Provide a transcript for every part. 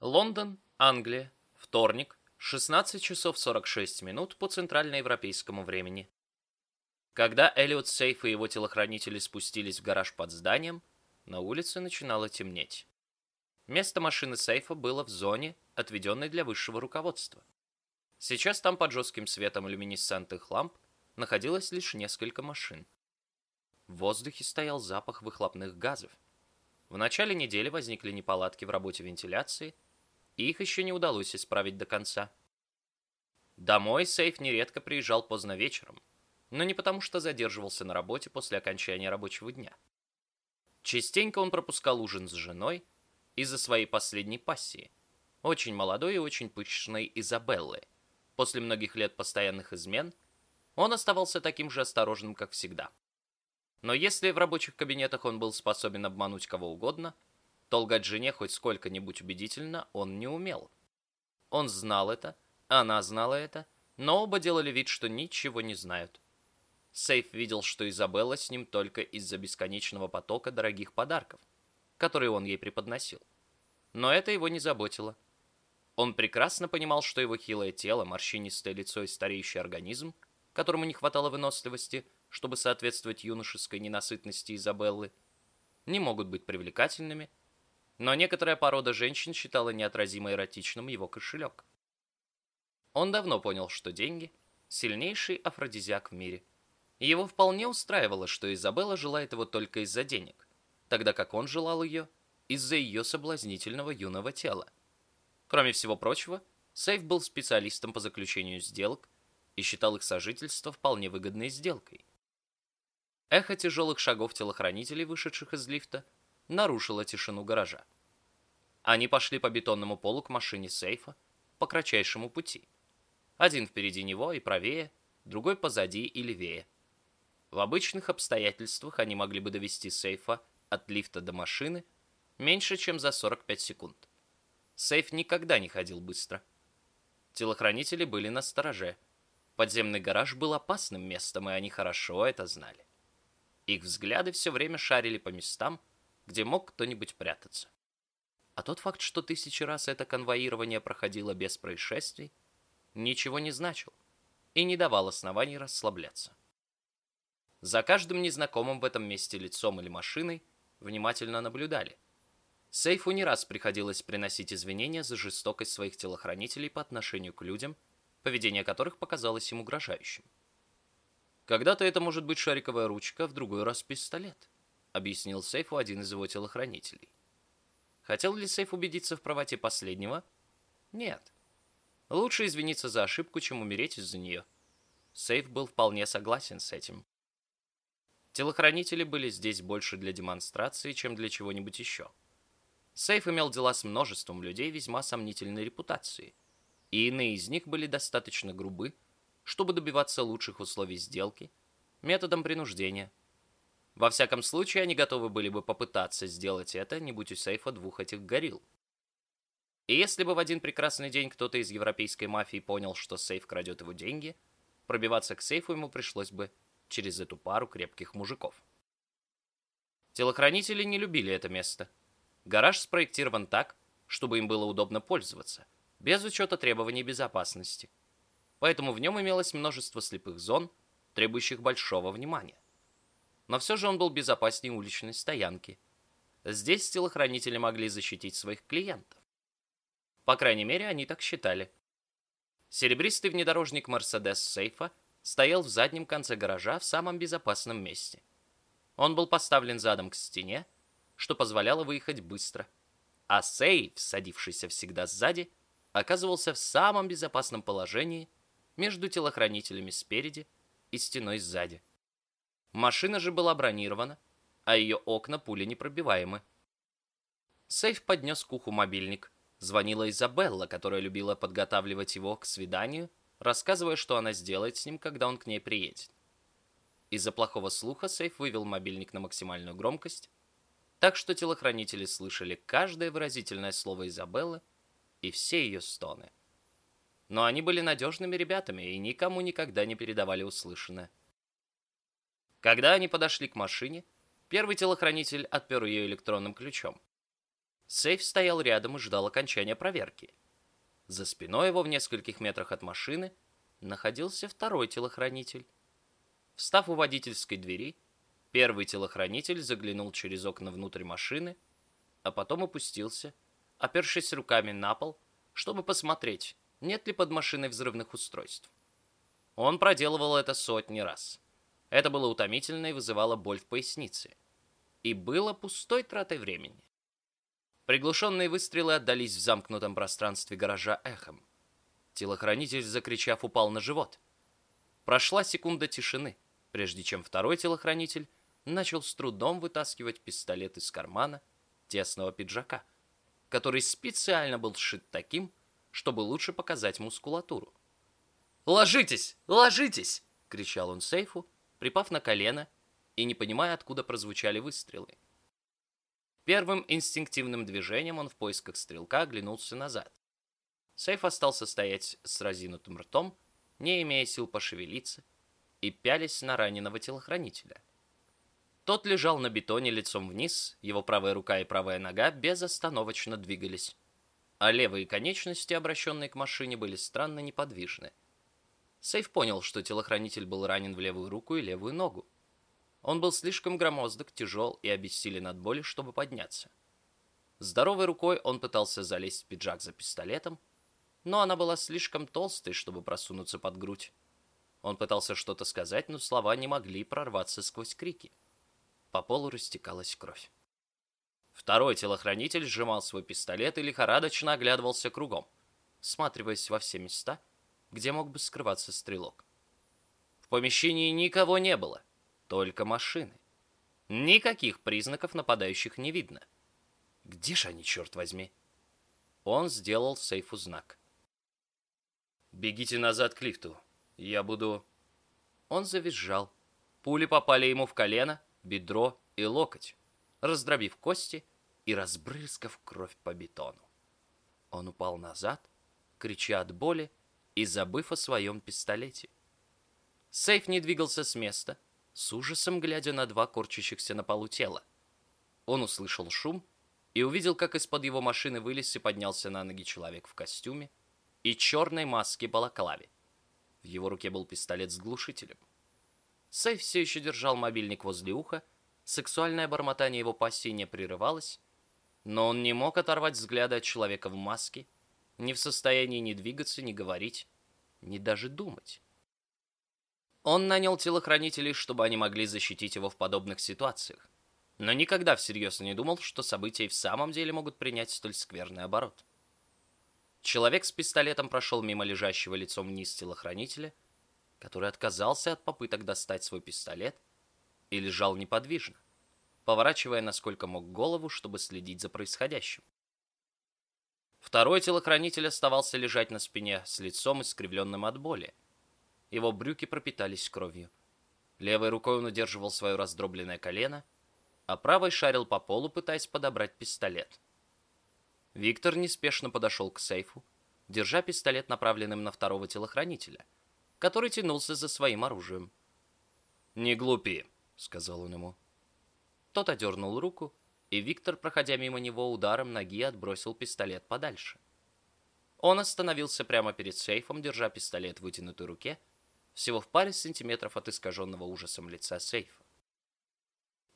Лондон, Англия, вторник, 16 часов 46 минут по центральноевропейскому времени. Когда Элliot Сейф и его телохранители спустились в гараж под зданием, на улице начинало темнеть. Место машины Сейфа было в зоне, отведенной для высшего руководства. Сейчас там под жестким светом люминесцентных ламп находилось лишь несколько машин. В воздухе стоял запах выхлопных газов. В начале недели возникли неполадки в работе вентиляции, и их еще не удалось исправить до конца. Домой Сейф нередко приезжал поздно вечером, но не потому, что задерживался на работе после окончания рабочего дня. Частенько он пропускал ужин с женой из-за своей последней пассии, очень молодой и очень пышной Изабеллы. После многих лет постоянных измен он оставался таким же осторожным, как всегда. Но если в рабочих кабинетах он был способен обмануть кого угодно, то лгать жене хоть сколько-нибудь убедительно он не умел. Он знал это, она знала это, но оба делали вид, что ничего не знают. Сейф видел, что Изабелла с ним только из-за бесконечного потока дорогих подарков, которые он ей преподносил. Но это его не заботило. Он прекрасно понимал, что его хилое тело, морщинистое лицо и стареющий организм, которому не хватало выносливости, чтобы соответствовать юношеской ненасытности Изабеллы, не могут быть привлекательными, но некоторая порода женщин считала неотразимо эротичным его кошелек. Он давно понял, что деньги – сильнейший афродизиак в мире. Его вполне устраивало, что Изабелла желает его только из-за денег, тогда как он желал ее из-за ее соблазнительного юного тела. Кроме всего прочего, Сейф был специалистом по заключению сделок и считал их сожительство вполне выгодной сделкой. Эхо тяжелых шагов телохранителей, вышедших из лифта, нарушило тишину гаража. Они пошли по бетонному полу к машине сейфа по кратчайшему пути. Один впереди него и правее, другой позади и левее. В обычных обстоятельствах они могли бы довести сейфа от лифта до машины меньше, чем за 45 секунд. Сейф никогда не ходил быстро. Телохранители были на стороже. Подземный гараж был опасным местом, и они хорошо это знали. Их взгляды все время шарили по местам, где мог кто-нибудь прятаться. А тот факт, что тысячи раз это конвоирование проходило без происшествий, ничего не значил и не давал оснований расслабляться. За каждым незнакомым в этом месте лицом или машиной внимательно наблюдали. Сейфу не раз приходилось приносить извинения за жестокость своих телохранителей по отношению к людям, поведение которых показалось им угрожающим. Когда-то это может быть шариковая ручка, в другой раз пистолет, объяснил Сейфу один из его телохранителей. Хотел ли Сейф убедиться в правоте последнего? Нет. Лучше извиниться за ошибку, чем умереть из-за нее. Сейф был вполне согласен с этим. Телохранители были здесь больше для демонстрации, чем для чего-нибудь еще. Сейф имел дела с множеством людей весьма сомнительной репутации, и иные из них были достаточно грубы, чтобы добиваться лучших условий сделки методом принуждения. Во всяком случае, они готовы были бы попытаться сделать это, не будь у сейфа двух этих горилл. И если бы в один прекрасный день кто-то из европейской мафии понял, что сейф крадет его деньги, пробиваться к сейфу ему пришлось бы через эту пару крепких мужиков. Телохранители не любили это место. Гараж спроектирован так, чтобы им было удобно пользоваться, без учета требований безопасности поэтому в нем имелось множество слепых зон, требующих большого внимания. Но все же он был безопаснее уличной стоянки. Здесь телохранители могли защитить своих клиентов. По крайней мере, они так считали. Серебристый внедорожник Mercedes Сейфа стоял в заднем конце гаража в самом безопасном месте. Он был поставлен задом к стене, что позволяло выехать быстро. А Сейф, садившийся всегда сзади, оказывался в самом безопасном положении – между телохранителями спереди и стеной сзади. Машина же была бронирована, а ее окна пули непробиваемы. Сейф поднес к уху мобильник. Звонила Изабелла, которая любила подготавливать его к свиданию, рассказывая, что она сделает с ним, когда он к ней приедет. Из-за плохого слуха Сейф вывел мобильник на максимальную громкость, так что телохранители слышали каждое выразительное слово Изабеллы и все ее стоны но они были надежными ребятами и никому никогда не передавали услышанное. Когда они подошли к машине, первый телохранитель отпер ее электронным ключом. Сейф стоял рядом и ждал окончания проверки. За спиной его в нескольких метрах от машины находился второй телохранитель. Встав у водительской двери, первый телохранитель заглянул через окна внутрь машины, а потом опустился, опершись руками на пол, чтобы посмотреть, нет ли под машиной взрывных устройств. Он проделывал это сотни раз. Это было утомительно и вызывало боль в пояснице. И было пустой тратой времени. Приглушенные выстрелы отдались в замкнутом пространстве гаража эхом. Телохранитель, закричав, упал на живот. Прошла секунда тишины, прежде чем второй телохранитель начал с трудом вытаскивать пистолет из кармана тесного пиджака, который специально был сшит таким, чтобы лучше показать мускулатуру. «Ложитесь! Ложитесь!» — кричал он сейфу, припав на колено и не понимая, откуда прозвучали выстрелы. Первым инстинктивным движением он в поисках стрелка оглянулся назад. Сейф остался стоять с разинутым ртом, не имея сил пошевелиться, и пялись на раненого телохранителя. Тот лежал на бетоне лицом вниз, его правая рука и правая нога безостановочно двигались, а левые конечности, обращенные к машине, были странно неподвижны. Сейф понял, что телохранитель был ранен в левую руку и левую ногу. Он был слишком громоздок, тяжел и обессилен от боли, чтобы подняться. Здоровой рукой он пытался залезть в пиджак за пистолетом, но она была слишком толстой, чтобы просунуться под грудь. Он пытался что-то сказать, но слова не могли прорваться сквозь крики. По полу растекалась кровь. Второй телохранитель сжимал свой пистолет и лихорадочно оглядывался кругом, всматриваясь во все места, где мог бы скрываться стрелок. В помещении никого не было, только машины. Никаких признаков нападающих не видно. Где же они, черт возьми? Он сделал сейфу знак. «Бегите назад к лифту. Я буду...» Он завизжал. Пули попали ему в колено, бедро и локоть, раздробив кости и разбрызгав кровь по бетону. Он упал назад, крича от боли и забыв о своем пистолете. Сейф не двигался с места, с ужасом глядя на два корчащихся на полу тела. Он услышал шум и увидел, как из-под его машины вылез и поднялся на ноги человек в костюме и черной маске балаклаве. В его руке был пистолет с глушителем. Сейф все еще держал мобильник возле уха, сексуальное бормотание его пассии не прерывалось, но он не мог оторвать взгляда от человека в маске, не в состоянии ни двигаться, ни говорить, ни даже думать. Он нанял телохранителей, чтобы они могли защитить его в подобных ситуациях, но никогда всерьез не думал, что события в самом деле могут принять столь скверный оборот. Человек с пистолетом прошел мимо лежащего лицом вниз телохранителя, который отказался от попыток достать свой пистолет и лежал неподвижно, поворачивая насколько мог голову, чтобы следить за происходящим. Второй телохранитель оставался лежать на спине с лицом искривленным от боли. Его брюки пропитались кровью. Левой рукой он удерживал свое раздробленное колено, а правой шарил по полу, пытаясь подобрать пистолет. Виктор неспешно подошел к сейфу, держа пистолет направленным на второго телохранителя, который тянулся за своим оружием. «Не глупи», — сказал он ему. Тот одернул руку, и Виктор, проходя мимо него ударом ноги, отбросил пистолет подальше. Он остановился прямо перед сейфом, держа пистолет в вытянутой руке, всего в паре сантиметров от искаженного ужасом лица сейфа.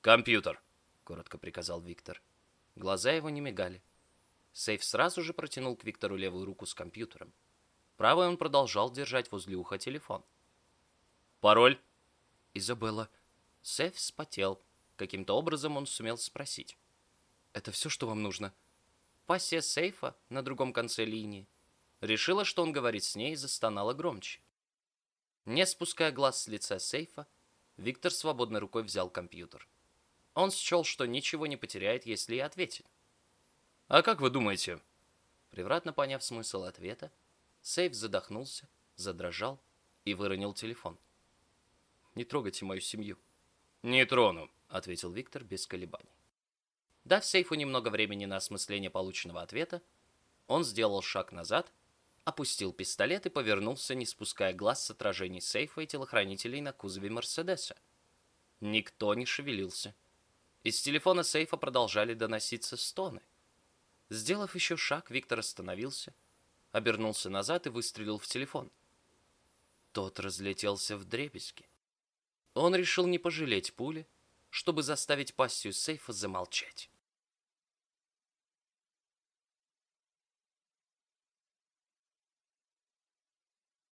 «Компьютер», — коротко приказал Виктор. Глаза его не мигали. Сейф сразу же протянул к Виктору левую руку с компьютером. Правой он продолжал держать возле уха телефон. «Пароль?» «Изабелла». Сейф вспотел. Каким-то образом он сумел спросить. «Это все, что вам нужно?» Пассия сейфа на другом конце линии решила, что он говорит с ней, и застонала громче. Не спуская глаз с лица сейфа, Виктор свободной рукой взял компьютер. Он счел, что ничего не потеряет, если и ответит. «А как вы думаете?» Превратно поняв смысл ответа, сейф задохнулся, задрожал и выронил телефон. «Не трогайте мою семью». «Не трону», — ответил Виктор без колебаний. Дав сейфу немного времени на осмысление полученного ответа, он сделал шаг назад, опустил пистолет и повернулся, не спуская глаз с отражений сейфа и телохранителей на кузове Мерседеса. Никто не шевелился. Из телефона сейфа продолжали доноситься стоны. Сделав еще шаг, Виктор остановился, обернулся назад и выстрелил в телефон. Тот разлетелся в дребезги. Он решил не пожалеть пули, чтобы заставить пастью сейфа замолчать.